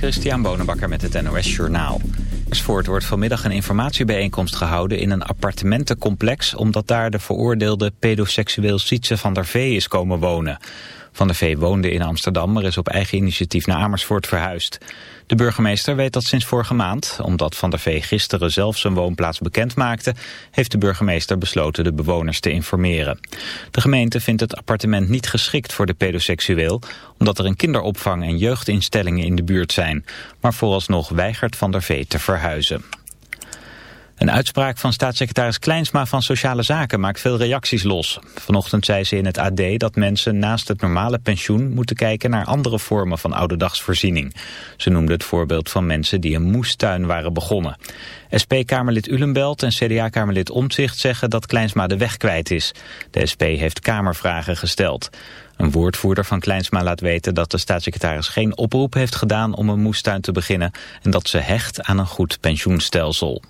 Christian Bonenbakker met het NOS Journaal. Amersfoort wordt vanmiddag een informatiebijeenkomst gehouden in een appartementencomplex... omdat daar de veroordeelde pedoseksueel Sietse van der Vee is komen wonen. Van der Vee woonde in Amsterdam, maar is op eigen initiatief naar Amersfoort verhuisd. De burgemeester weet dat sinds vorige maand. Omdat Van der Vee gisteren zelf zijn woonplaats bekend maakte... heeft de burgemeester besloten de bewoners te informeren. De gemeente vindt het appartement niet geschikt voor de pedoseksueel... omdat er een kinderopvang en jeugdinstellingen in de buurt zijn. Maar vooralsnog weigert Van der Vee te verhuizen. Een uitspraak van staatssecretaris Kleinsma van Sociale Zaken maakt veel reacties los. Vanochtend zei ze in het AD dat mensen naast het normale pensioen moeten kijken naar andere vormen van ouderdagsvoorziening. Ze noemde het voorbeeld van mensen die een moestuin waren begonnen. SP-Kamerlid Ulenbelt en CDA-Kamerlid Omtzigt zeggen dat Kleinsma de weg kwijt is. De SP heeft Kamervragen gesteld. Een woordvoerder van Kleinsma laat weten dat de staatssecretaris geen oproep heeft gedaan om een moestuin te beginnen en dat ze hecht aan een goed pensioenstelsel.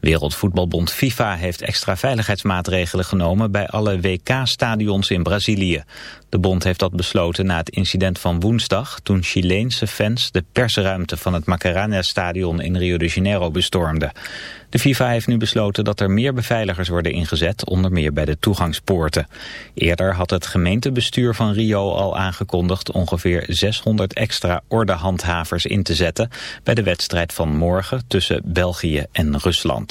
Wereldvoetbalbond FIFA heeft extra veiligheidsmaatregelen genomen bij alle WK-stadions in Brazilië. De bond heeft dat besloten na het incident van woensdag toen Chileense fans de persruimte van het Macarena-stadion in Rio de Janeiro bestormden. De FIFA heeft nu besloten dat er meer beveiligers worden ingezet, onder meer bij de toegangspoorten. Eerder had het gemeentebestuur van Rio al aangekondigd ongeveer 600 extra ordehandhavers in te zetten bij de wedstrijd van morgen tussen België en Rusland.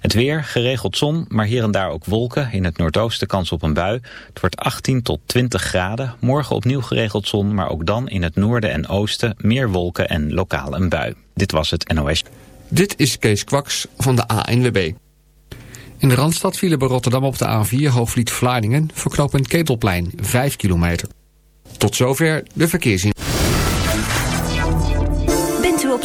Het weer, geregeld zon, maar hier en daar ook wolken. In het noordoosten kans op een bui. Het wordt 18 tot 20 graden. Morgen opnieuw geregeld zon, maar ook dan in het noorden en oosten meer wolken en lokaal een bui. Dit was het NOS. Dit is Kees Kwaks van de ANWB. In de Randstad vielen bij Rotterdam op de A4 Hoofdvliet Vlaardingen... verknopend Ketelplein, 5 kilometer. Tot zover de verkeersin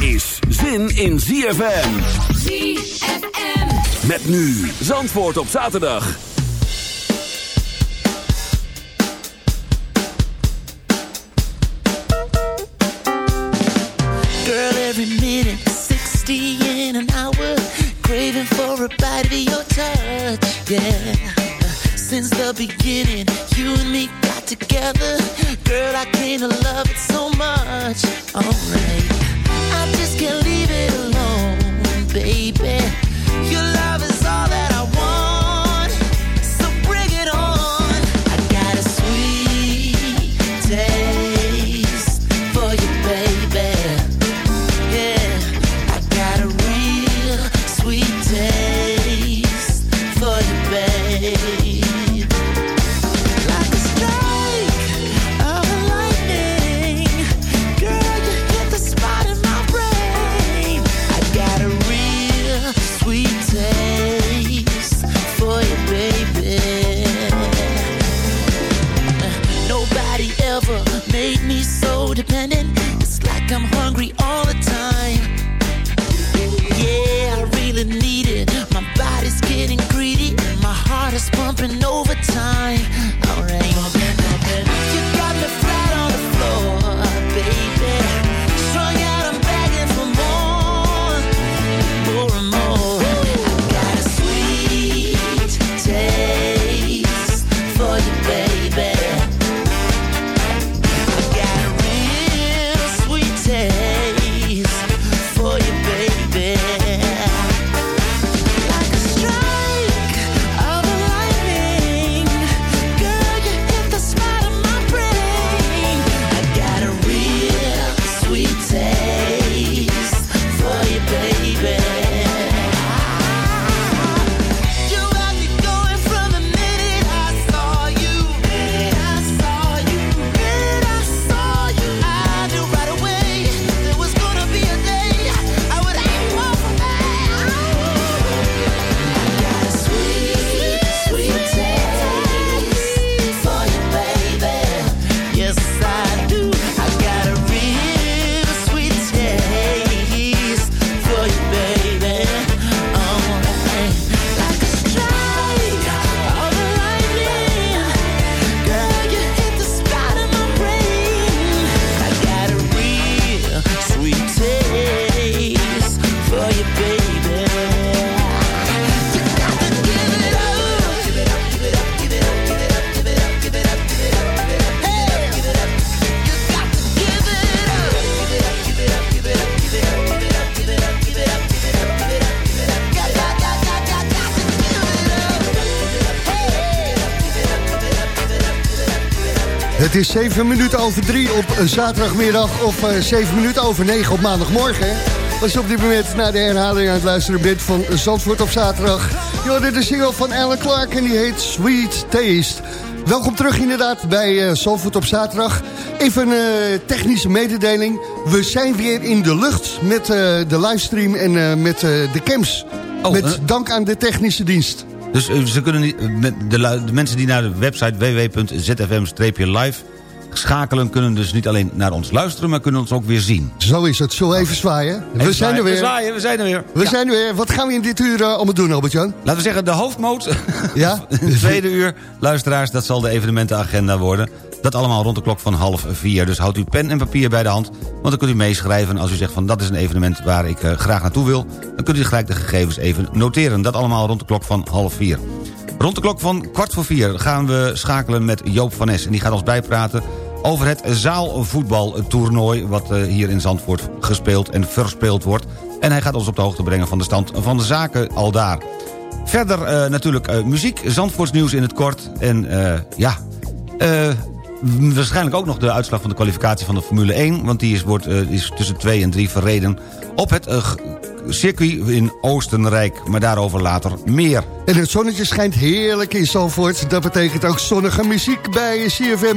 Is zin in ZFM. ZFM. Met nu Zandvoort op zaterdag. Girl, every minute, 60 in an hour. Craving for a bite of your touch, yeah. Since the beginning, you and me got together. Girl, I came to love it so much. Alright. I just can't leave it alone, baby. Your love is is 7 minuten over 3 op zaterdagmiddag of eh 7 minuten over 9 op maandagmorgen. Als je op dit moment naar de herhaling aan het luisteren bent van Zandvoort op zaterdag. Je hoorde de single van Alan Clark en die heet Sweet Taste. Welkom terug inderdaad bij eh Zandvoort op zaterdag. Even een eh, technische mededeling. We zijn weer in de lucht met eh, de livestream en eh, met eh, de cams. Oh, met eh. dank aan de technische dienst. Dus eh, ze kunnen niet, eh, de, de mensen die naar de website www.zfm-live schakelen... kunnen dus niet alleen naar ons luisteren, maar kunnen ons ook weer zien. Zo is het. Zullen we even zwaaien? we Even zijn er weer. We zwaaien, we zijn er weer. We Ja. zijn er weer. Wat gaan we in dit uur eh, allemaal doen, Albert-Jan? Laten we zeggen, de hoofdmoot. Ja? Het tweede uur, luisteraars, dat zal de evenementenagenda worden. Dat allemaal rond de klok van half vier. Dus houdt u pen en papier bij de hand. Want dan kunt u meeschrijven als u zegt van dat is een evenement waar ik eh, graag naartoe wil. Dan kunt u gelijk de gegevens even noteren. Dat allemaal rond de klok van half vier. Rond de klok van kwart voor vier gaan we schakelen met Joop van Nes. En die gaat ons bijpraten over het zaalvoetbaltoernooi... wat eh, hier in Zandvoort gespeeld en verspeeld wordt. En hij gaat ons op de hoogte brengen van de stand van de zaken al daar. Verder eh, natuurlijk muziek, Zandvoorts nieuws in het kort. En ja, waarschijnlijk ook nog de uitslag van de kwalificatie van de Formule 1... want die is, wordt, eh, is tussen 2 en 3 verreden op het eh, circuit in Oostenrijk. Maar daarover later meer. En het zonnetje schijnt heerlijk in Zandvoort. Dat betekent ook zonnige muziek bij CFM.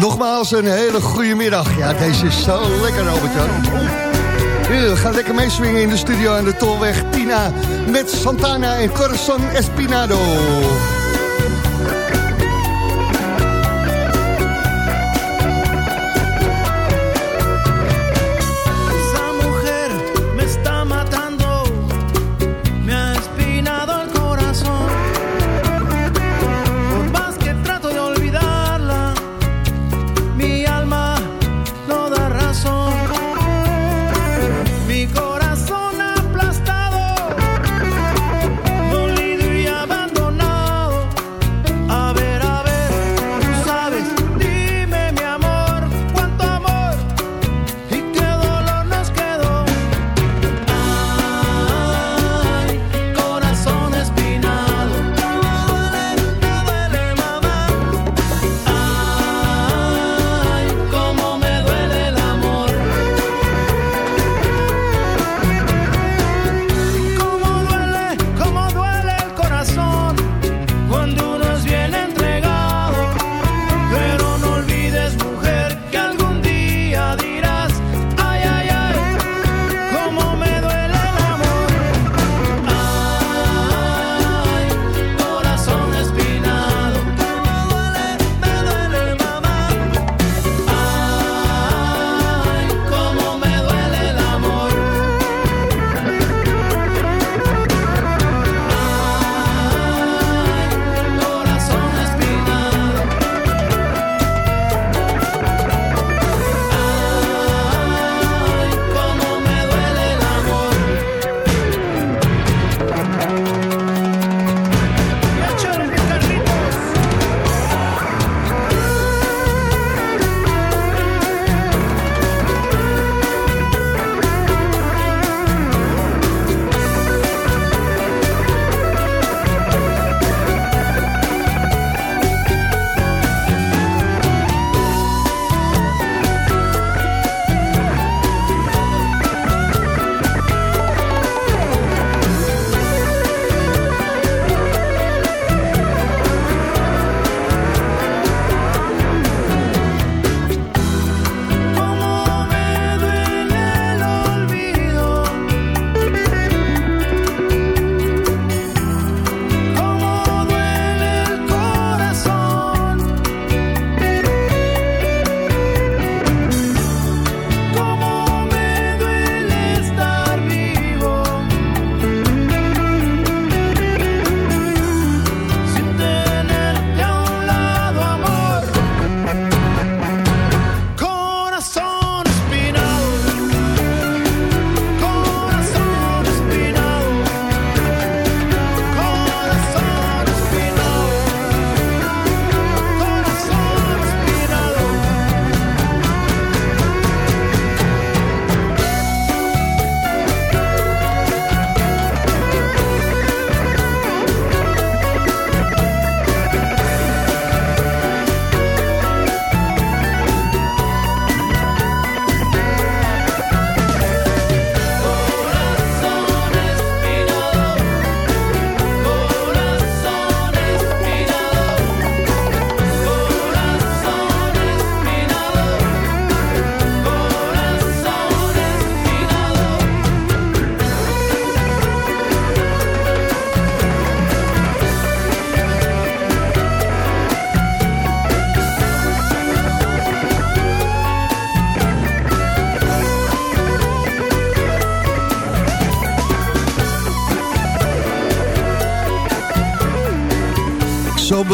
Nogmaals een hele goede middag. Ja, deze is zo lekker, We gaan lekker meeswingen in de studio aan de Tolweg Tina... met Santana en Corazon Espinado.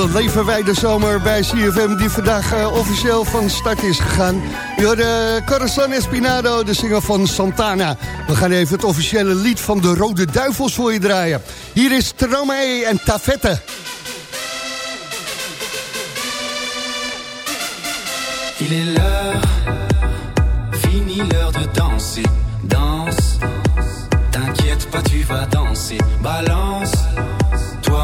Beleven wij de zomer bij CFM... die vandaag eh, officieel van start is gegaan. de Corazon Espinado, de zinger van Santana. We gaan even het officiële lied van de Rode Duivels voor je draaien. Hier is Tromee en Tafette. Il est l'heure, fini l'heure de danser. Danse, t'inquiète pas, tu vas danser. Balance,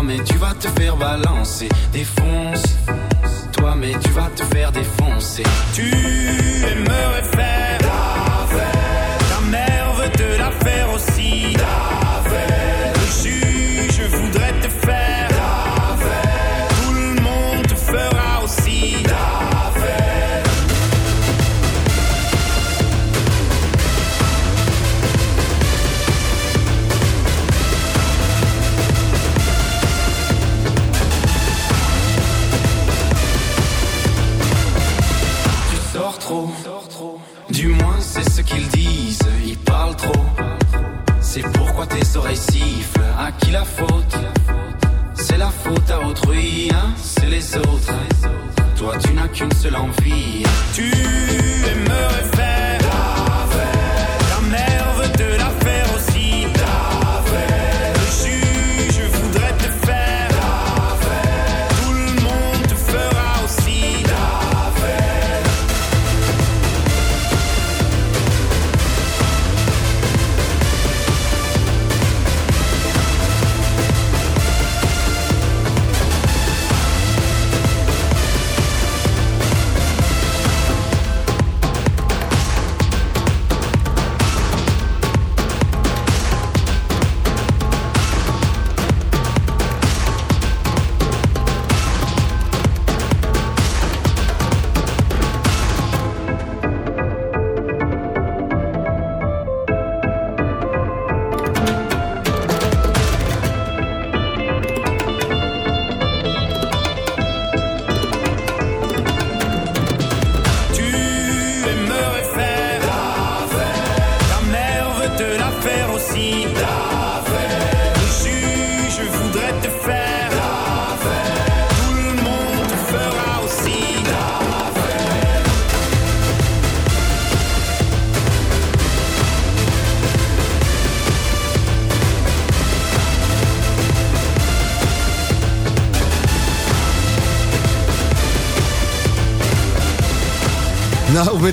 mais tu vas te faire balancer. Défonce, toi, mais tu vas te faire défoncer. Tu aimerais faire Toi tu n'as qu'une seule envie. Tu aimerais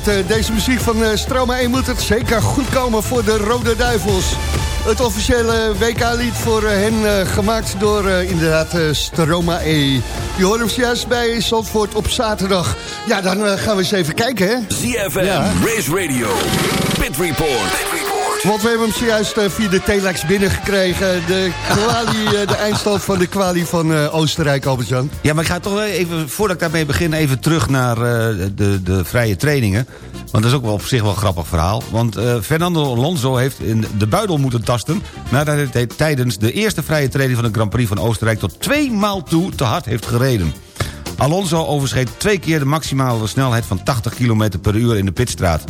met eh, deze muziek van eh Stromae moet het zeker goed komen voor de Rode Duivels. Het officiële WK-lied voor eh, hen gemaakt door eh, inderdaad eh, Stromae. Je hoort hem juist bij Zandvoort op zaterdag. Ja, dan gaan we eens even kijken, hè? ZFM, Ja. Race Radio, Pit Report. Want we hebben hem zojuist eh, via de telex binnengekregen. De, eh, de eindstand van de kwalie van eh, Oostenrijk, Albert-Jan. Ja, maar ik ga toch even, voordat ik daarmee begin... even terug naar de, de vrije trainingen. Want dat is ook wel op zich wel een grappig verhaal. Want Fernando Alonso heeft in de buidel moeten tasten... nadat hij tijdens de eerste vrije training van de Grand Prix van Oostenrijk... tot twee maal toe te hard heeft gereden. Alonso overschreed twee keer de maximale snelheid van 80 km per uur in de pitstraat.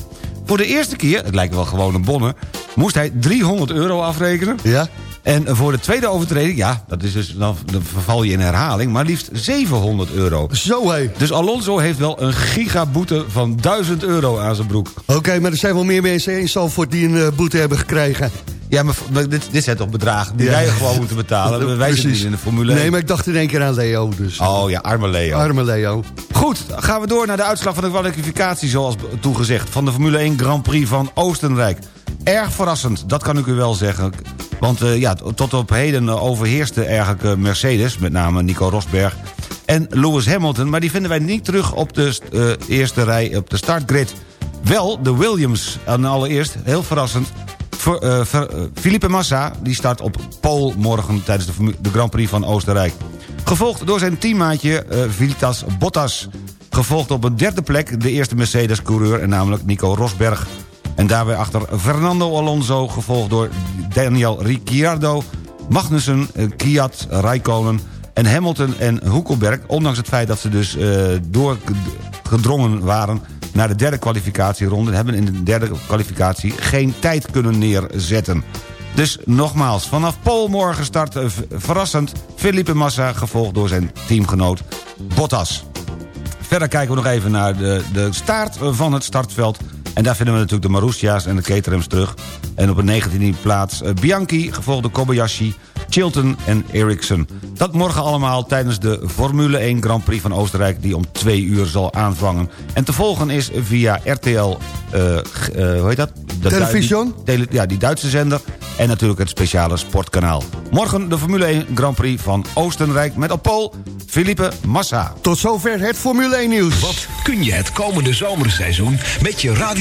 Voor de eerste keer, het lijkt wel gewoon een bonnen... moest hij 300 euro afrekenen. Ja. En voor de tweede overtreding, ja, dat is dus, dan, verval je in herhaling... maar liefst 700 euro. Zo hé. Dus Alonso heeft wel een gigaboete van 1000 euro aan zijn broek. Oké, maar er zijn wel meer mensen in Zandvoort die een eh, boete hebben gekregen. Ja, maar, maar dit, dit zijn toch bedragen die Ja. wij gewoon moeten betalen? Wij zitten niet in de Formule 1. Nee, maar ik dacht in één keer aan Leo, dus. Oh ja, arme Leo. Arme Leo. Goed, gaan we door naar de uitslag van de kwalificatie... zoals toegezegd, van de Formule 1 Grand Prix van Oostenrijk. Erg verrassend, dat kan ik u wel zeggen. Want eh, ja, tot op heden eh, overheerste eigenlijk eh, Mercedes... met name Nico Rosberg en Lewis Hamilton... maar die vinden wij niet terug op de st- eerste rij op de startgrid. Wel de Williams, en allereerst, heel verrassend... Ver- Felipe Massa die start op pole morgen tijdens de, de Grand Prix van Oostenrijk. Gevolgd door zijn teammaatje Vitas Bottas. Gevolgd op een derde plek de eerste Mercedes-coureur... en namelijk Nico Rosberg. En daarbij achter Fernando Alonso... gevolgd door Daniel Ricciardo... Magnussen, eh, Kiat, Raikkonen en Hamilton en Hulkenberg... ondanks het feit dat ze dus eh, doorgedrongen waren naar de derde kwalificatieronde... hebben in de derde kwalificatie geen tijd kunnen neerzetten. Dus nogmaals, vanaf Pol morgen start eh, verrassend Felipe Massa... gevolgd door zijn teamgenoot Bottas. Verder kijken we nog even naar de, de staart van het startveld. En daar vinden we natuurlijk de Marussia's en de Caterhams terug. En op een 19e plaats eh, Bianchi, gevolgd door Kobayashi, Chilton en Ericsson. Dat morgen allemaal tijdens de Formule 1 Grand Prix van Oostenrijk... die om twee uur zal aanvangen. En te volgen is via RTL... eh, eh, hoe heet dat? De Television? tele- ja, die Duitse zender. En natuurlijk het speciale sportkanaal. Morgen de Formule 1 Grand Prix van Oostenrijk... met op pol Felipe Massa. Tot zover het Formule 1 nieuws. Wat kun je het komende zomerseizoen met je radio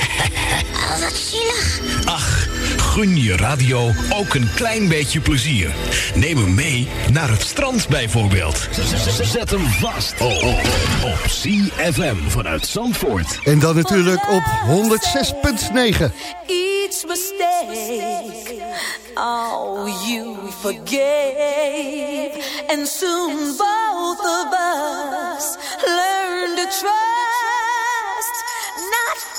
Oh, wat zielig. Ach, gun je radio ook een klein beetje plezier. Neem hem mee naar het strand bijvoorbeeld. Zet hem vast op, op, op CFM vanuit Zandvoort. En dan natuurlijk op 106.9. each mistake. Oh, you forgave, and soon both of us learn to trust, not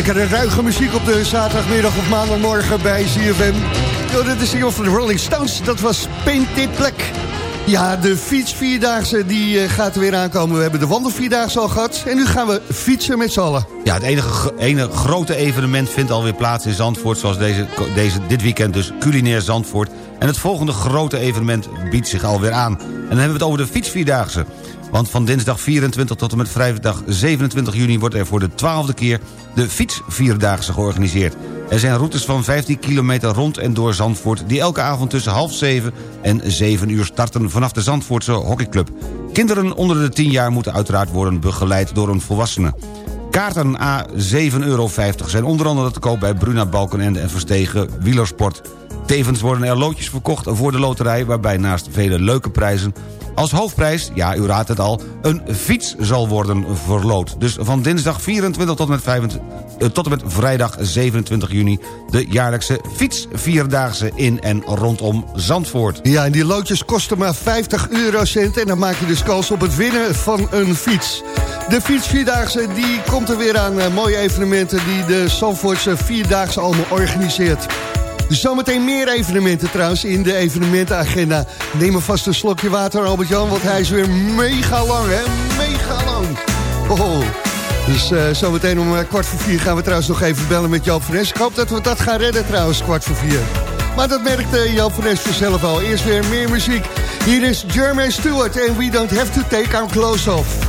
Lekkere ruige muziek op de zaterdagmiddag of maandagmorgen bij ZFM. Yo, dit is de van de Rolling Stones, dat was Painted Black. Ja, de fietsvierdaagse die eh, gaat er weer aankomen. We hebben de wandelvierdaagse al gehad en nu gaan we fietsen met z'n allen. Ja, het enige, ene grote evenement vindt alweer plaats in Zandvoort... zoals deze, deze, dit weekend dus culinair Zandvoort. En het volgende grote evenement biedt zich alweer aan. En dan hebben we het over de fietsvierdaagse. Want van dinsdag 24 tot en met vrijdag 27 juni... wordt er voor de twaalfde keer de fietsvierdaagse georganiseerd. Er zijn routes van 15 kilometer rond en door Zandvoort... die elke avond tussen half zeven en 7 uur starten... vanaf de Zandvoortse hockeyclub. Kinderen onder de 10 jaar moeten uiteraard worden begeleid door een volwassene. Kaarten A 7,50 euro zijn onder andere te koop bij Bruna Balkenende en Verstegen Wielersport. Tevens worden er loodjes verkocht voor de loterij... waarbij naast vele leuke prijzen als hoofdprijs, ja, u raadt het al, een fiets zal worden verloot. Dus van dinsdag 24 tot en met, 25, eh, tot en met vrijdag 27 juni... de jaarlijkse fietsvierdaagse in en rondom Zandvoort. Ja, en die loodjes kosten maar 50 eurocent... en dan maak je dus kans op het winnen van een fiets. De fietsvierdaagse die komt er weer aan. eh, mooie evenementen die de Zandvoortse Vierdaagse allemaal organiseert. Zometeen meer evenementen trouwens in de evenementenagenda. Neem maar vast een slokje water, Albert-Jan, want hij is weer mega lang, hè? Mega lang. Oh. Dus eh, zometeen om eh, kwart voor vier gaan we trouwens nog even bellen met Joop van. Ik hoop dat we dat gaan redden trouwens, kwart voor vier. Maar dat merkt uh, Joop van vanzelf al. Eerst weer meer muziek. Hier is Jermaine Stewart en We Don't Have To Take Our Clothes Off.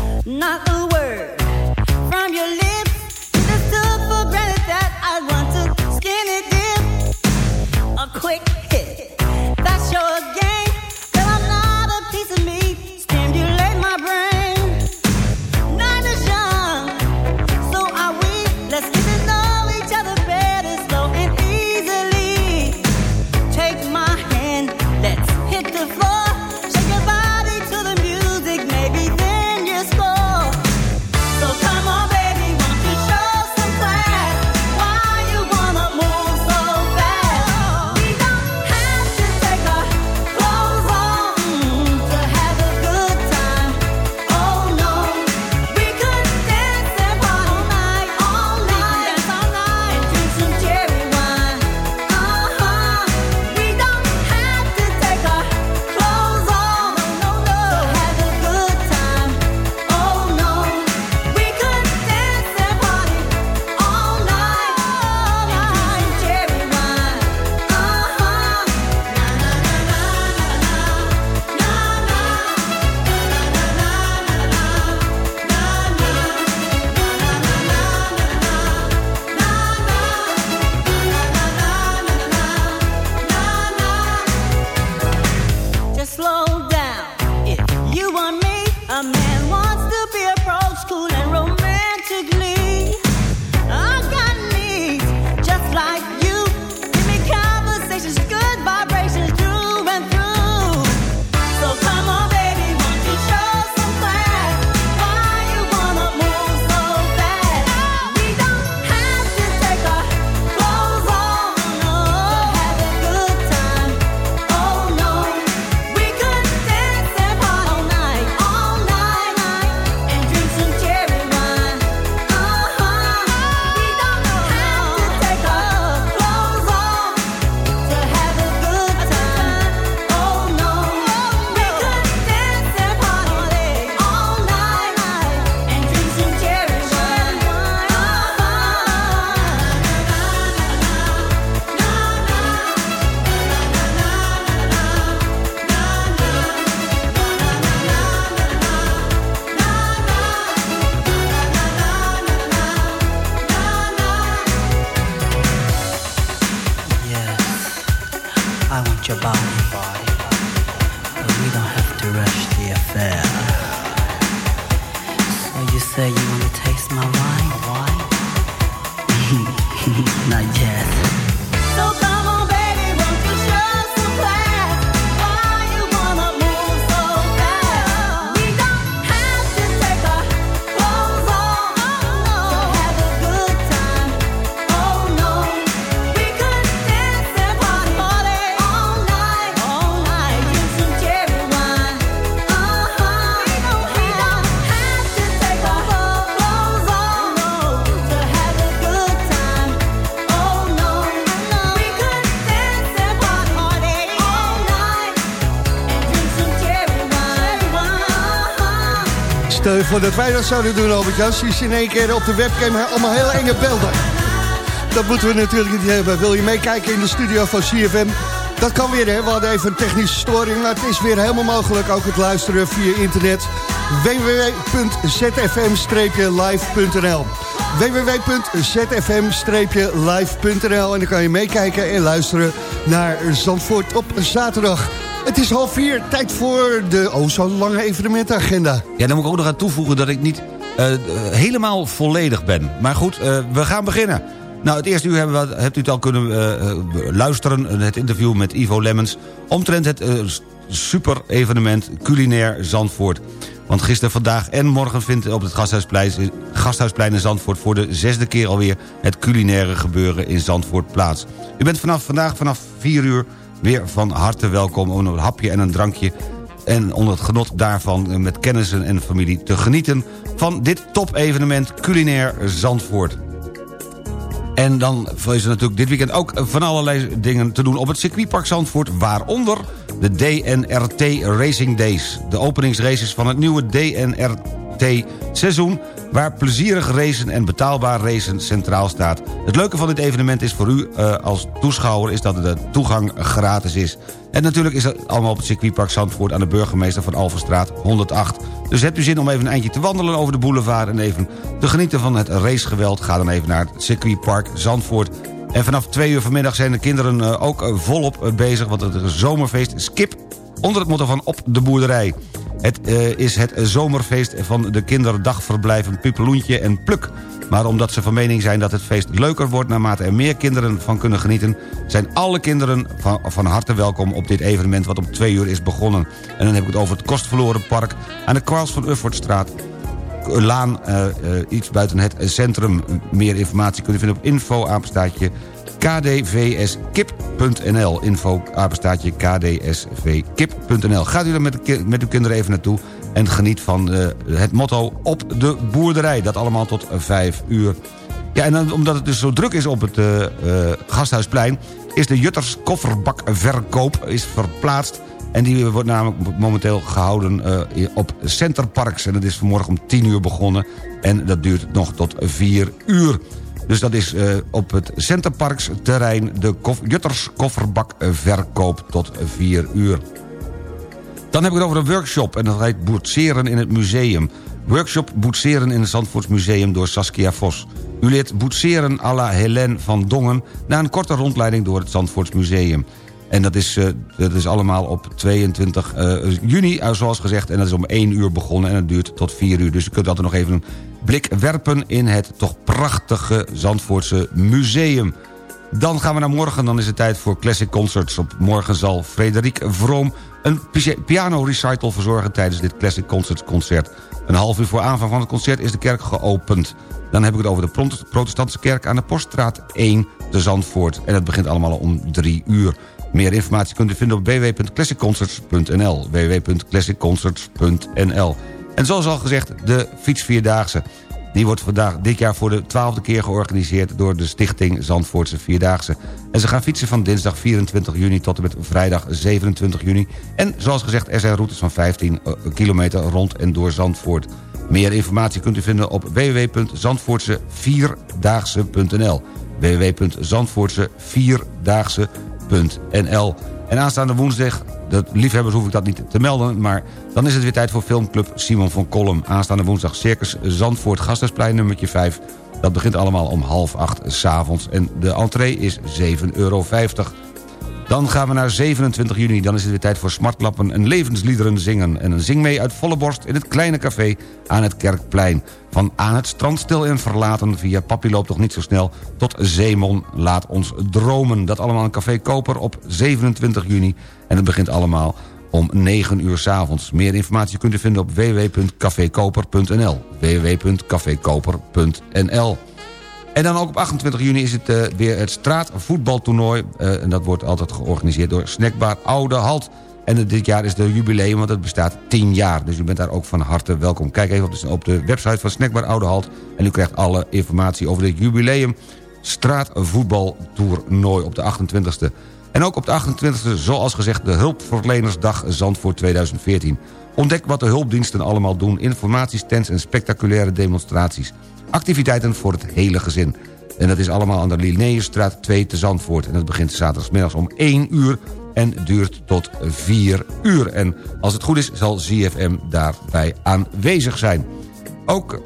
Say you want to taste my wine? Wine? Not yet. Voor dat wij dat zouden doen, Albert Jan. Zie je in één keer op de webcam allemaal hele enge beelden. Dat moeten we natuurlijk niet hebben. Wil je meekijken in de studio van CFM? Dat kan weer, hè. We hadden even een technische storing, maar het is weer helemaal mogelijk. Ook het luisteren via internet. www.zfm-live.nl www.zfm-live.nl En dan kan je meekijken en luisteren naar Zandvoort op zaterdag. Is half vier, tijd voor de oh zo lange evenementagenda. Ja, dan moet ik ook nog aan toevoegen dat ik niet eh, eh, helemaal volledig ben. Maar goed, eh, we gaan beginnen. Nou, het eerste uur hebben we, hebt u het al kunnen luisteren... het interview met Ivo Lemmens... omtrent het super evenement Culinair Zandvoort. Want gisteren, vandaag en morgen vindt op het Gasthuisplein, Gasthuisplein in Zandvoort... voor de zesde keer alweer het culinaire gebeuren in Zandvoort plaats. U bent vanaf vandaag vanaf 4 uur weer van harte welkom... om een hapje en een drankje en onder het genot daarvan eh, met kennissen en familie te genieten... van dit top-evenement Culinair Zandvoort. En dan is er natuurlijk dit weekend ook van allerlei dingen te doen op het circuitpark Zandvoort... waaronder de DNRT Racing Days. De openingsraces van het nieuwe DNRT-seizoen... waar plezierig racen en betaalbaar racen centraal staat. Het leuke van dit evenement is voor u uh, als toeschouwer... is dat de toegang gratis is. En natuurlijk is dat allemaal op het circuitpark Zandvoort... aan de burgemeester van Alverstraat 108. Dus hebt u zin om even een eindje te wandelen over de boulevard... en even te genieten van het racegeweld... ga dan even naar het circuitpark Zandvoort. En vanaf twee uur vanmiddag zijn de kinderen uh, ook volop bezig... want het zomerfeest Skip onder het motto van Op de Boerderij. Het uh, is het zomerfeest van de kinderdagverblijven Pipeloentje en Pluk. Maar omdat ze van mening zijn dat het feest leuker wordt... naarmate er meer kinderen van kunnen genieten... zijn alle kinderen van, van harte welkom op dit evenement... wat om twee uur is begonnen. En dan heb ik het over het Kostverloren Park... aan de Kwaals van Uffortstraat laan uh, uh, iets buiten het centrum. Meer informatie kunt u vinden op info kdvskip.nl. Info apenstaatje kdsvkip.nl. Gaat u er met, met uw kinderen even naartoe en geniet van uh, het motto op de boerderij. Dat allemaal tot vijf uur. Ja, en omdat het dus zo druk is op het uh, uh, Gasthuisplein... is de Jutters kofferbakverkoop is verplaatst... En die wordt namelijk momenteel gehouden op Centerparks. En dat is vanmorgen om 10 uur begonnen. En dat duurt nog tot 4 uur. Dus dat is uh, op het Centerparks terrein de kof Jutters kofferbakverkoop tot 4 uur. Dan heb ik het over een workshop en dat heet Boetseren in het museum. Workshop Boetseren in het Zandvoortsmuseum door Saskia Vos. U leert boetseren à la Helene van Dongen... na een korte rondleiding door het Zandvoortsmuseum. En dat is, uh, dat is allemaal op 22 uh, juni, uh, zoals gezegd. En dat is om 1 uur begonnen en het duurt tot 4 uur. Dus u kunt altijd nog even een blik werpen in het toch prachtige Zandvoortse museum. Dan gaan we naar morgen, dan is het tijd voor Classic Concerts. Op morgen zal Frederik Vroom een piano recital verzorgen... tijdens dit Classic Concerts concert. Een half uur voor aanvang van het concert is de kerk geopend. Dan heb ik het over de protestantse kerk aan de Poststraat 1 te Zandvoort. En het begint allemaal om 3 uur. Meer informatie kunt u vinden op www.classicconcerts.nl www.classicconcerts.nl En zoals al gezegd, de fietsvierdaagse. Die wordt vandaag dit jaar voor de twaalfde keer georganiseerd... door de stichting Zandvoortse Vierdaagse. En ze gaan fietsen van dinsdag 24 juni tot en met vrijdag 27 juni. En zoals gezegd, er zijn routes van 15 kilometer rond en door Zandvoort. Meer informatie kunt u vinden op www.zandvoortsevierdaagse.nl www.zandvoortsevierdaagse.nl En aanstaande woensdag, de liefhebbers hoef ik dat niet te melden... maar dan is het weer tijd voor filmclub Simon van Kolm. Aanstaande woensdag Circus Zandvoort, Gasthuisplein nummertje 5. Dat begint allemaal om half acht s'avonds en de entree is 7,50 euro. Dan gaan we naar 27 juni. Dan is het weer tijd voor smartlappen en levensliederen zingen. En een zing mee uit volle borst in het kleine café aan het Kerkplein. Van aan het strand stil en verlaten via Papi loopt toch niet zo snel... tot Zeemon laat ons dromen. Dat allemaal in Café Koper op 27 juni. En het begint allemaal om 9 uur s avonds. Meer informatie kunt u vinden op www.cafekoper.nl www.cafekoper.nl en dan ook op 28 juni is het uh, weer het straatvoetbaltoernooi. Uh, en dat wordt altijd georganiseerd door Snackbar Oude Halt. En dit jaar is de jubileum, want het bestaat 10 jaar. Dus u bent daar ook van harte welkom. Kijk even op de, op de website van Snackbar Oude Halt... en u krijgt alle informatie over dit jubileum straatvoetbaltoernooi op de 28e. En ook op de 28e, zoals gezegd, de Hulpverlenersdag Zandvoort 2014. Ontdek wat de hulpdiensten allemaal doen, informatiestands en spectaculaire demonstraties. Activiteiten voor het hele gezin. En dat is allemaal aan de Linnaeusstraat 2 te Zandvoort. En dat begint zaterdagmiddags om 1 uur en duurt tot 4 uur. En als het goed is, zal ZFM daarbij aanwezig zijn. Ook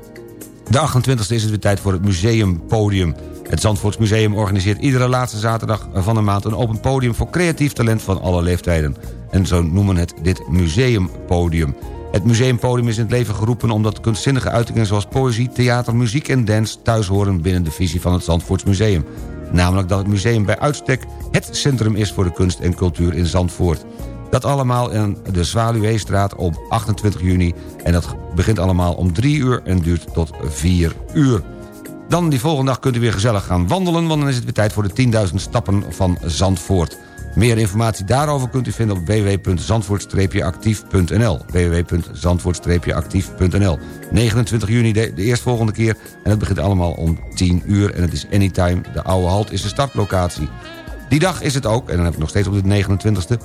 de 28e is het weer tijd voor het museumpodium. Het Zandvoorts Museum organiseert iedere laatste zaterdag van de maand... een open podium voor creatief talent van alle leeftijden. En zo noemen het dit museumpodium. Het museumpodium is in het leven geroepen omdat kunstzinnige uitingen... zoals poëzie, theater, muziek en dans thuis horen binnen de visie van het Zandvoorts Museum. Namelijk dat het museum bij uitstek het centrum is voor de kunst en cultuur in Zandvoort. Dat allemaal in de Zwaluweestraat op 28 juni. En dat begint allemaal om 3 uur en duurt tot 4 uur. Dan die volgende dag kunt u weer gezellig gaan wandelen... want dan is het weer tijd voor de 10.000 stappen van Zandvoort. Meer informatie daarover kunt u vinden op www.zandvoort-actief.nl www.zandvoort-actief.nl 29 juni de, de eerstvolgende keer en het begint allemaal om 10 uur... en het is anytime, de oude halt is de startlocatie. Die dag is het ook, en dan heb ik nog steeds op de 29e...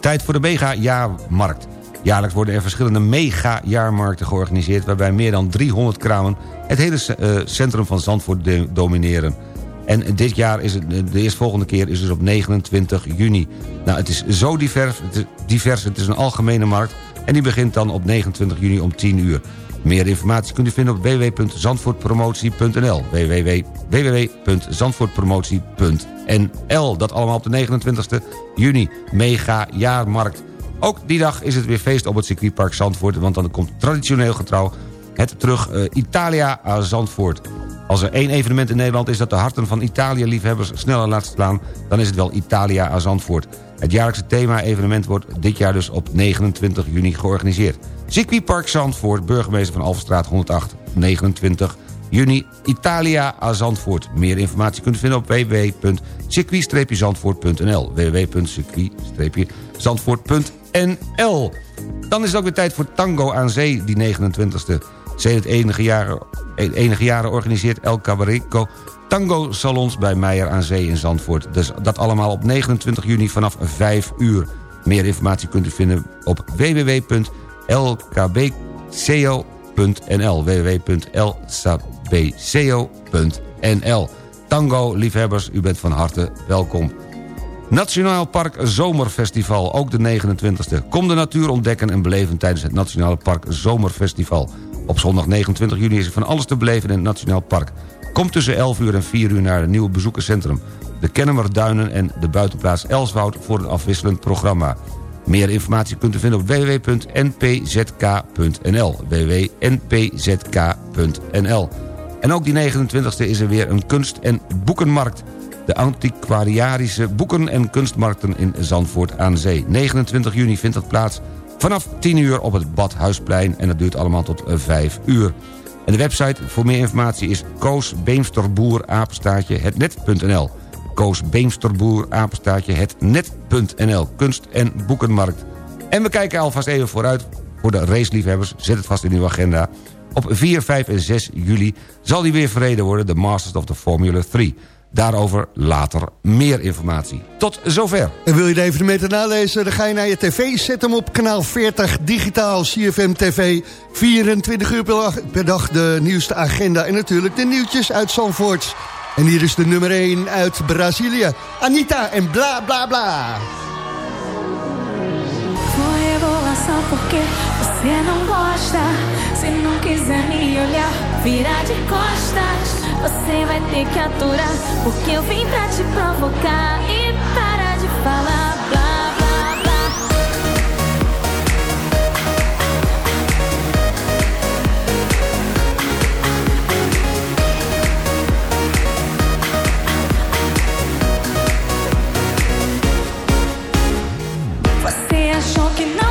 tijd voor de mega-jaarmarkt. Jaarlijks worden er verschillende mega-jaarmarkten georganiseerd... waarbij meer dan 300 kramen het hele uh, centrum van Zandvoort domineren... En dit jaar is het, de eerstvolgende keer is dus op 29 juni. Nou, het is zo divers het is, divers, het is een algemene markt... en die begint dan op 29 juni om 10 uur. Meer informatie kunt u vinden op www.zandvoortpromotie.nl www.zandvoortpromotie.nl Dat allemaal op de 29 juni. Mega jaarmarkt. Ook die dag is het weer feest op het circuitpark Zandvoort... want dan komt traditioneel getrouw het terug uh, Italia aan Zandvoort. Als er één evenement in Nederland is dat de harten van Italië-liefhebbers sneller laat slaan... dan is het wel Italia aan Zandvoort. Het jaarlijkse thema-evenement wordt dit jaar dus op 29 juni georganiseerd. Park Zandvoort, burgemeester van Alverstraat 108, 29 juni, Italia aan Zandvoort. Meer informatie kunt u vinden op www.circuit-zandvoort.nl www.circuit-zandvoort.nl Dan is het ook weer tijd voor Tango aan Zee, die 29e. Sinds enige jaren, enige jaren organiseert El Cabarico tango salons bij Meijer aan Zee in Zandvoort. Dus dat allemaal op 29 juni vanaf 5 uur. Meer informatie kunt u vinden op www.lkbco.nl www.lkbco.nl Tango-liefhebbers, u bent van harte welkom. Nationaal Park Zomerfestival, ook de 29e. Kom de natuur ontdekken en beleven tijdens het Nationaal Park Zomerfestival. Op zondag 29 juni is er van alles te beleven in het Nationaal Park. Kom tussen 11 uur en 4 uur naar het nieuwe bezoekerscentrum. De Kennemerduinen en de buitenplaats Elswoud voor een afwisselend programma. Meer informatie kunt u vinden op www.npzk.nl www.npzk.nl En ook die 29e is er weer een kunst- en boekenmarkt. De antiquariarische boeken- en kunstmarkten in Zandvoort aan Zee. 29 juni vindt dat plaats Vanaf 10 uur op het Badhuisplein en dat duurt allemaal tot 5 eh, uur. En de website voor meer informatie is koosbeemsterboer apenstaartje hetnet.nl Koos Beemsterboer apenstaartje hetnet.nl Kunst- en boekenmarkt. En we kijken alvast even vooruit voor de raceliefhebbers. Zet het vast in uw agenda. Op 4, 5 en 6 juli zal die weer verreden worden... de Masters of the Formula 3. Daarover later meer informatie. Tot zover. En wil je de evenementen nalezen? Dan ga je naar je tv, zet hem op kanaal 40 digitaal CFM TV. 24 uur per dag de nieuwste agenda en natuurlijk de nieuwtjes uit Zandvoort. En hier is de nummer 1 uit Brazilië. Anita en bla bla bla. porque você não gosta. Se não quiser me olhar, virar de costas. Você vai ter que aturar, porque eu vim pra te provocar e parar de falar blá blá blá. Você achou que não?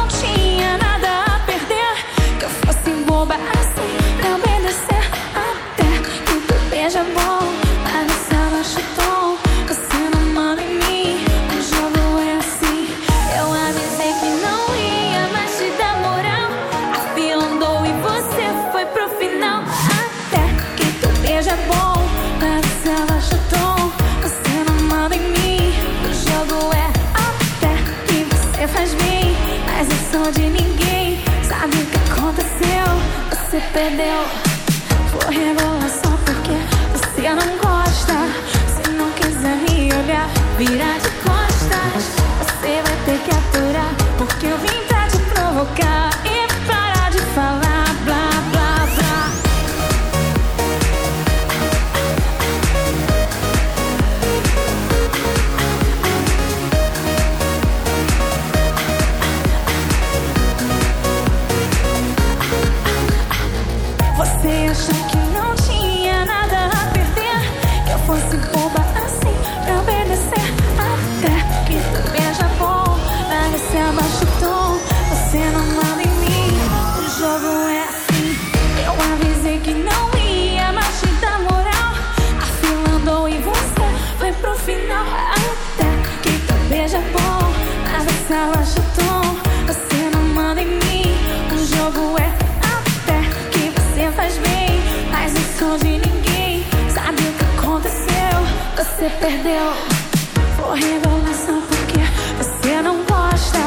Você perdeu. Rebolar só porque você não gosta.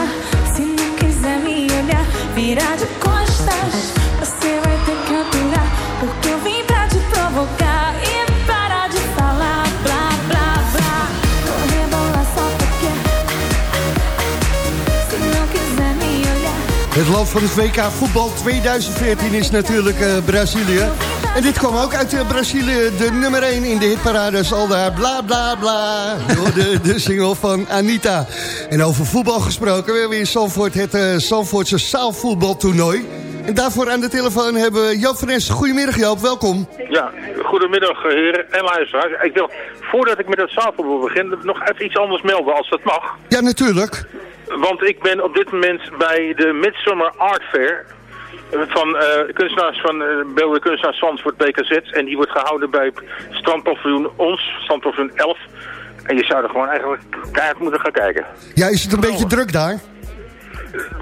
Se não quiser me olhar, virar de costas. Você vai ter que aturar, porque eu vim pra te provocar e parar de falar blá blá blá. Rebolar só porque se não quiser me olhar. Het land van het WK voetbal 2014 is natuurlijk eh, Brazilië. En dit kwam ook uit eh, Brazilië, de nummer 1 in de hitparades. Al daar bla bla bla, door de, de single van Anita. En over voetbal gesproken, we hebben in Zandvoort het Zandvoortse zaalvoetbaltoernooi. En daarvoor aan de telefoon hebben we Joop van. Goedemiddag Joop, welkom. Ja, goedemiddag eh, heren en luisteraars. Ik wil, voordat ik met het zaalvoetbal begin, nog even iets anders melden als dat mag. Ja, natuurlijk. Want ik ben op dit moment bij de Midsummer Art Fair van eh, kunstenaars van uh, beeldende kunstenaars Zandvoort BKZ. En die wordt gehouden bij strandpaviljoen Ons, strandpaviljoen 11. En je zou er gewoon eigenlijk keihard moeten gaan kijken. Ja, is het een beetje druk daar?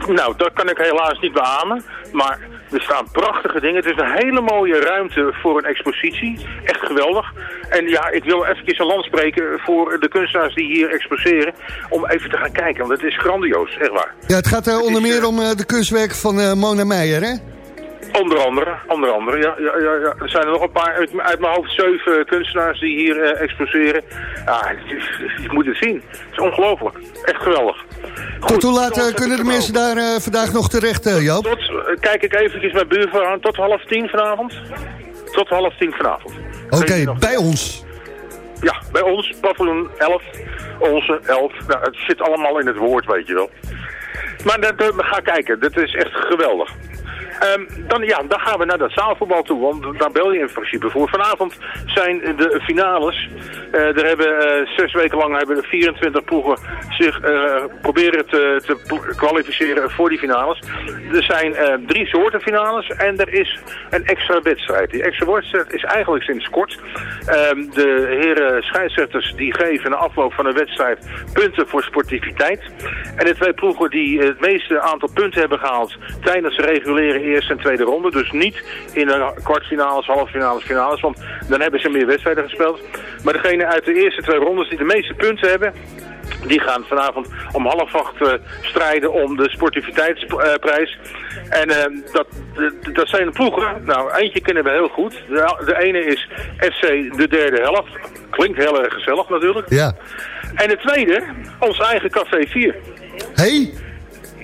Nou, dat kan ik helaas niet beamen. Maar er staan prachtige dingen. Het is een hele mooie ruimte voor een expositie. Echt geweldig. En ja, ik wil even een land spreken voor de kunstenaars die hier exposeren. Om even te gaan kijken, want het is grandioos, echt waar. Ja, het gaat eh, onder meer om eh, de kunstwerk van eh, Mona Meijer, hè? Onder andere, onder andere, ja, ja, ja, ja. Er zijn er nog een paar, uit, uit mijn hoofd zeven kunstenaars die hier eh, exposeren. Ja, is- je moet het zien. Het is ongelooflijk. Echt geweldig. Tot hoe laat eh, kunnen de mensen daar eh, vandaag nog terecht, eh, Joop? Tot, kijk ik eventjes mijn buurvrouw aan, tot half tien vanavond. Tot half tien vanavond. Oké, bij ons. Ja, bij ons, paviljoen 11, onze 11. Nou, het zit allemaal in het woord, weet je wel. Maar dat- ga kijken, dat is echt geweldig. Ehm, dan, ja, dan gaan we naar dat zaalvoetbal toe, want daar bel je in principe voor. Vanavond zijn de finales. Eh, er hebben eh, zes weken lang hebben er 24 ploegen zich eh, proberen te, te kwalificeren voor die finales. Er zijn drie soorten finales en er is een extra wedstrijd. Die extra wedstrijd is eigenlijk sinds kort. Ehm, de heren scheidsrechters die geven na afloop van een wedstrijd punten voor sportiviteit. En de twee ploegen die het meeste aantal punten hebben gehaald tijdens de reguliere eerste en tweede ronde. Dus niet in de kwartfinales, halffinales, finales. Want dan hebben ze meer wedstrijden gespeeld. Maar degene uit de eerste twee rondes die de meeste punten hebben... Die gaan vanavond om half acht eh, strijden om de sportiviteitsprijs. en eh, dat, dat zijn de ploegen. Nou, eentje kennen we heel goed. De, de ene is FC de derde helft. Klinkt heel erg gezellig natuurlijk. Ja. En de tweede, ons eigen Café 4. Hey,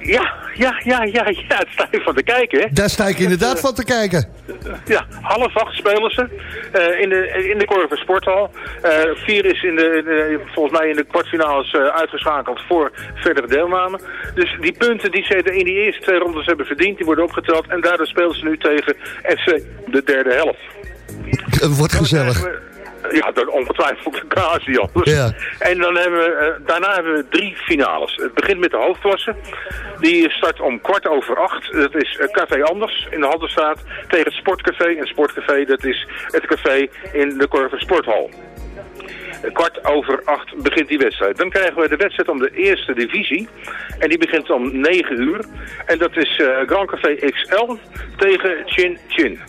Ja, ja, ja, ja, ja. Het staat van te kijken, hè. daar sta ik inderdaad van te kijken. Ja, half acht spelen ze eh, in, de, in de Corver Sporthal. Eh, vier is in de, volgens mij in de kwartfinales eh, uitgeschakeld voor verdere deelname. Dus die punten die ze in die eerste twee rondes hebben verdiend, die worden opgeteld. En daardoor spelen ze nu tegen FC de derde helft. Het wordt gezellig. Ja, dan ongetwijfeld de Casias. Ja. En dan hebben we, eh, daarna hebben we drie finales. Het begint met de hoofdklasse. Die start om kwart over acht. Dat is eh, Café Anders in de Halterstraat tegen het Sportcafé. En Sportcafé, dat is het café in de Korver Sporthal. Eh, Kwart over acht begint die wedstrijd. Dan krijgen we de wedstrijd om de eerste divisie. En die begint om 9 uur. En dat is Grand Café XL tegen Chin Chin.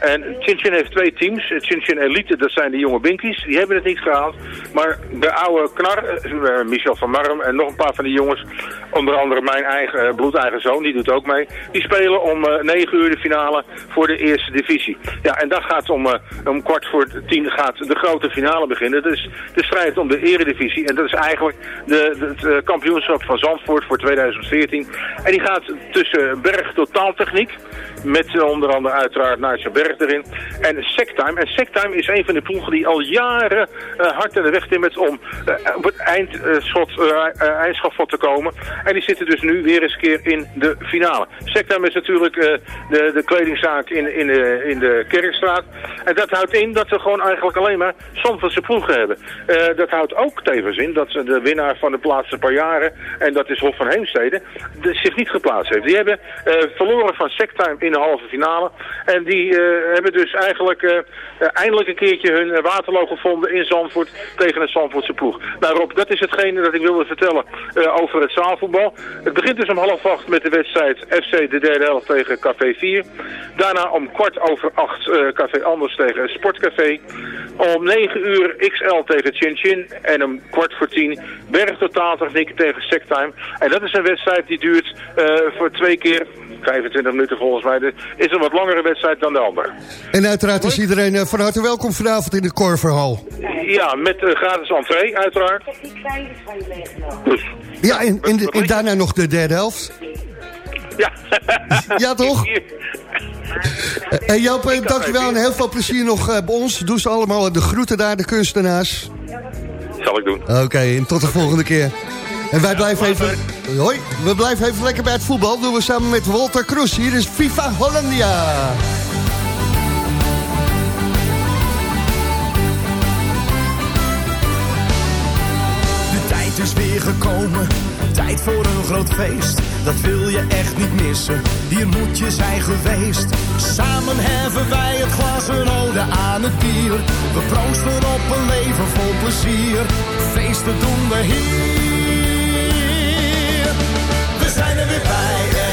En Chin heeft twee teams. Chin Chin Elite, dat zijn de jonge binkies. Die hebben het niet gehaald. Maar de oude knar, eh, Michel van Marm en nog een paar van die jongens. Onder andere mijn eigen, eh, bloedeigen zoon, die doet ook mee. Die spelen om eh, 9 uur de finale voor de eerste divisie. Ja, en dan gaat om, eh, om kwart voor tien gaat de grote finale beginnen. Dat is de strijd om de eredivisie. En dat is eigenlijk de, het eh, kampioenschap van Zandvoort voor 2014. En die gaat tussen Berg Totaaltechniek. Met eh, onder andere uiteraard Nigel Berg erin. En Sectime. En Sectime is een van de ploegen die al jaren eh, hard in de weg timmert om eh, op het eindschot, eh, eh, eindschafot te komen. En die zitten dus nu weer eens een keer in de finale. Sectime is natuurlijk de, de kledingzaak in, in, de, in de Kerkstraat. En dat houdt in dat we gewoon eigenlijk alleen maar Zandvoortse ploegen hebben. Dat houdt ook tevens in dat de winnaar van de laatste paar jaren, en dat is Hof van Heemstede, de- zich niet geplaatst heeft. Die hebben verloren van Sectime in de halve finale. En die hebben dus eigenlijk eh, eh, eindelijk een keertje hun eh, waterloo gevonden in Zandvoort tegen een Zandvoortse ploeg. Nou Rob, dat is hetgene dat ik wilde vertellen eh, over het zaalvoetbal. Het begint dus om half acht met de wedstrijd FC de derde helft tegen Café 4. Daarna om kwart over acht eh, Café Anders tegen Sportcafé. Om 9 uur XL tegen Chin Chin. En om kwart voor tien Berg Totaaltechniek tegen Sectime. En dat is een wedstrijd die duurt eh, voor twee keer 25 minuten volgens mij. Dus is een wat langere wedstrijd dan de andere. En uiteraard is iedereen eh, van harte welkom vanavond in de Korverhal. Ja, met eh, gratis entree uiteraard. Dus, Ja, en, en, de- en daarna nog de derde helft. ja. Ja, toch? En Joop, eh, dankjewel en heel veel plezier nog eh, bij ons. Doe ze allemaal de groeten daar, de kunstenaars. Zal ik doen. Oké, en tot de volgende keer. En wij blijven even... Hoi, we blijven even lekker bij het voetbal. Doen we samen met Walter Kroes. Hier is FIFA Hollandia. Tijd is weer gekomen, tijd voor een groot feest. Dat wil je echt niet missen, hier moet je zijn geweest. Samen heffen wij het glas een ode aan het bier. We proosten op een leven vol plezier. Feesten doen we hier. We zijn er weer bij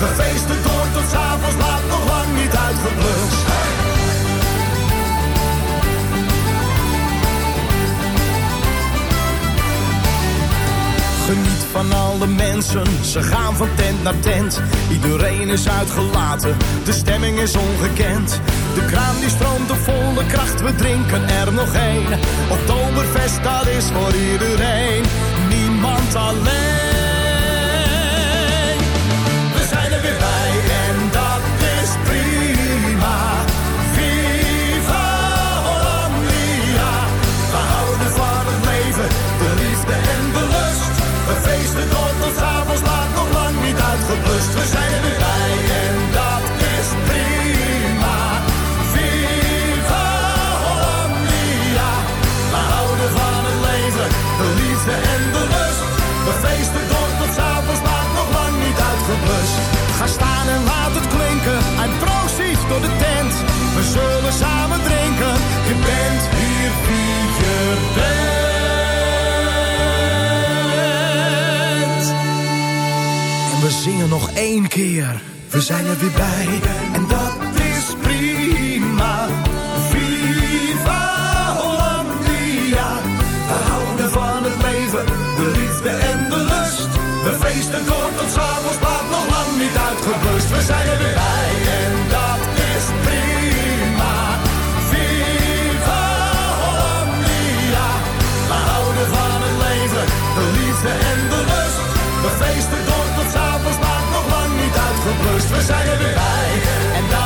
We feesten door tot 's avonds laat, nog lang niet uitgeblust. Geniet van al de mensen, ze gaan van tent naar tent. Iedereen is uitgelaten, de stemming is ongekend. De kraan die stroomt op volle kracht, we drinken er nog één. Oktoberfest, dat is voor iedereen, niemand alleen. We één keer, we zijn er weer bij. En zijn er weer bij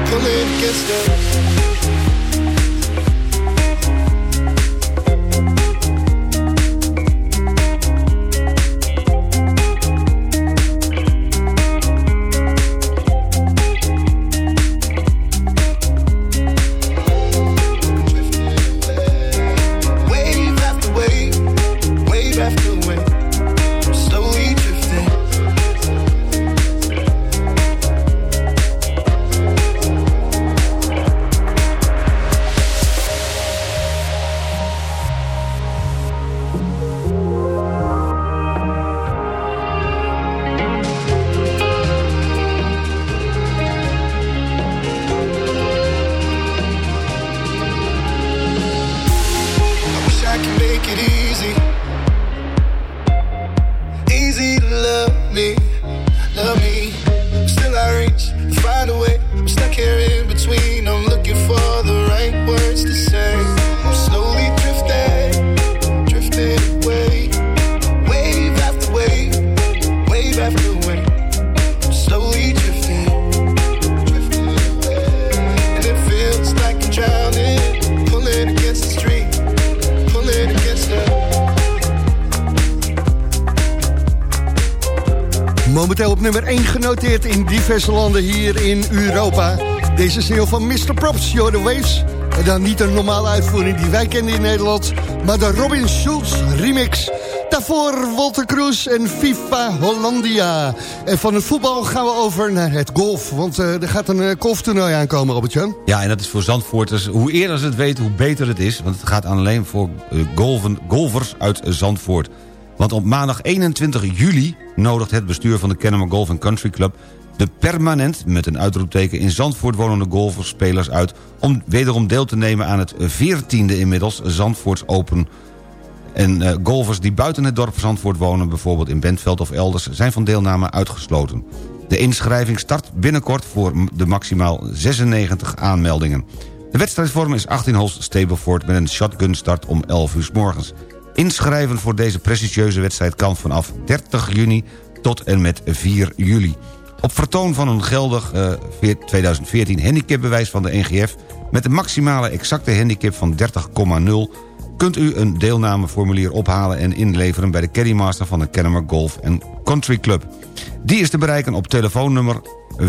pulling against the. Diverse landen hier in Europa. Deze single van Mr. Props, You're Waves. En dan niet een normale uitvoering die wij kennen in Nederland... maar de Robin Schulz remix. Daarvoor Walter Cruz en FIFA Hollandia. En van het voetbal gaan we over naar het golf. Want eh, er gaat een eh, golftoernooi aankomen, Robert-Jan. Ja, en dat is voor Zandvoorters. Hoe eerder ze het weten, hoe beter het is. Want het gaat alleen voor eh, golven, golfers uit Zandvoort. Want op maandag 21 juli nodigt het bestuur van de Kennemer Golf Country Club... de permanent, met een uitroepteken, in Zandvoort wonende golferspelers uit... om wederom deel te nemen aan het 14e inmiddels Zandvoorts Open... En eh, golfers die buiten het dorp Zandvoort wonen, bijvoorbeeld in Bentveld of elders, zijn van deelname uitgesloten. De inschrijving start binnenkort voor de maximaal 96 aanmeldingen. De wedstrijdvorm is 18 holes Stableford met een shotgun start om 11 uur 's morgens. Inschrijven voor deze prestigieuze wedstrijd kan vanaf 30 juni tot en met 4 juli. Op vertoon van een geldig eh, veer- 2014 handicapbewijs van de NGF... met een maximale exacte handicap van 30,0 kunt u een deelnameformulier ophalen en inleveren... bij de Caddymaster van de Kennemer Golf Country Club. Die is te bereiken op telefoonnummer 571-8456.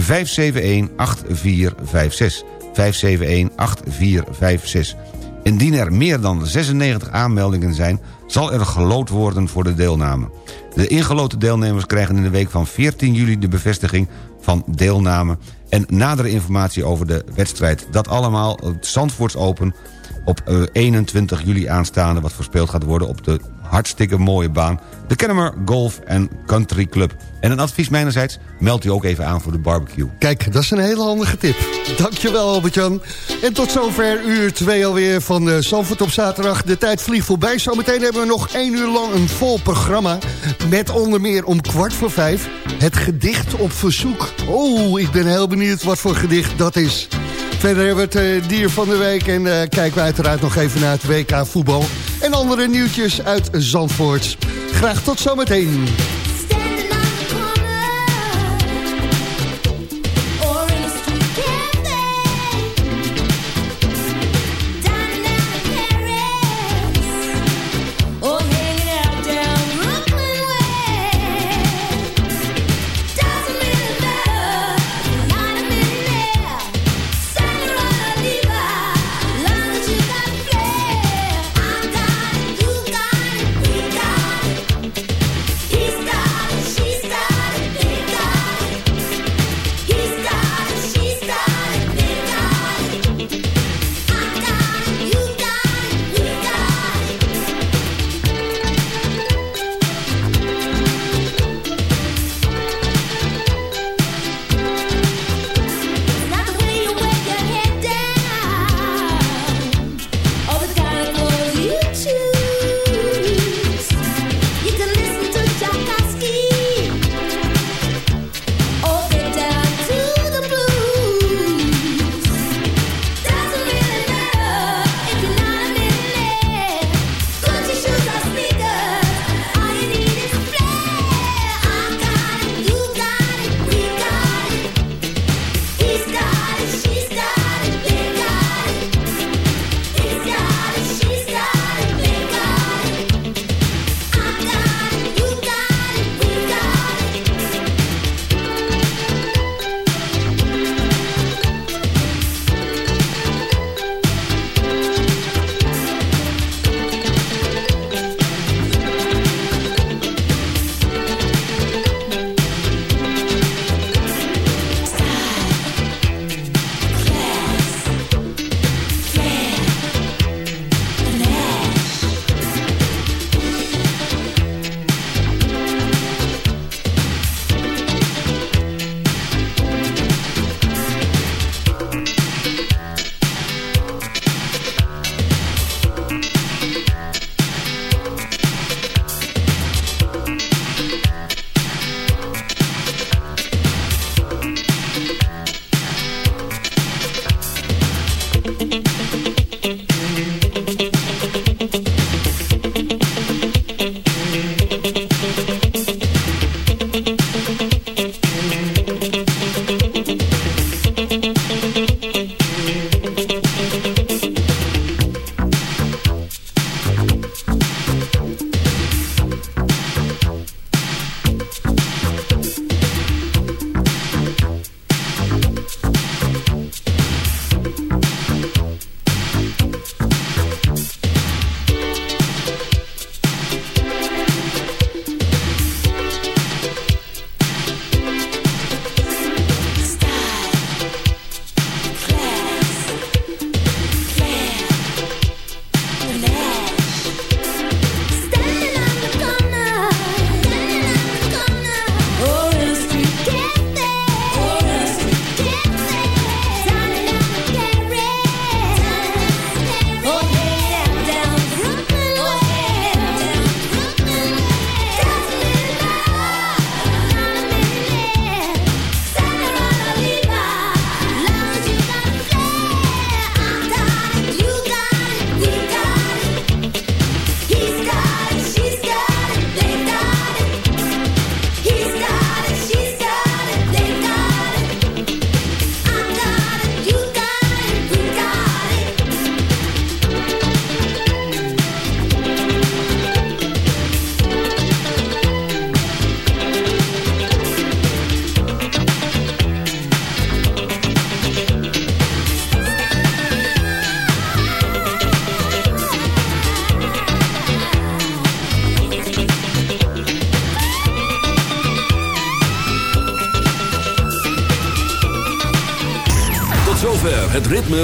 571-8456. Indien er meer dan 96 aanmeldingen zijn... zal er geloot worden voor de deelname. De ingeloten deelnemers krijgen in de week van 14 juli... de bevestiging van deelname en nadere informatie over de wedstrijd. Dat allemaal het Zandvoorts Open op eh, 21 juli aanstaande... wat verspeeld gaat worden op de hartstikke mooie baan... de Kennemer Golf Country Club. En een advies mijnerzijds, meld u ook even aan voor de barbecue. Kijk, dat is een hele handige tip. Dankjewel, Albert-Jan. En tot zover uur 2 alweer van uh, Zandvoort op zaterdag. De tijd vliegt voorbij. Zometeen hebben we nog één uur lang een vol programma. Met onder meer om kwart voor vijf het gedicht op verzoek. Oh, ik ben heel benieuwd wat voor gedicht dat is. Verder hebben we het uh, dier van de week. En uh, kijken we uiteraard nog even naar het WK voetbal. En andere nieuwtjes uit Zandvoort. Graag tot zometeen.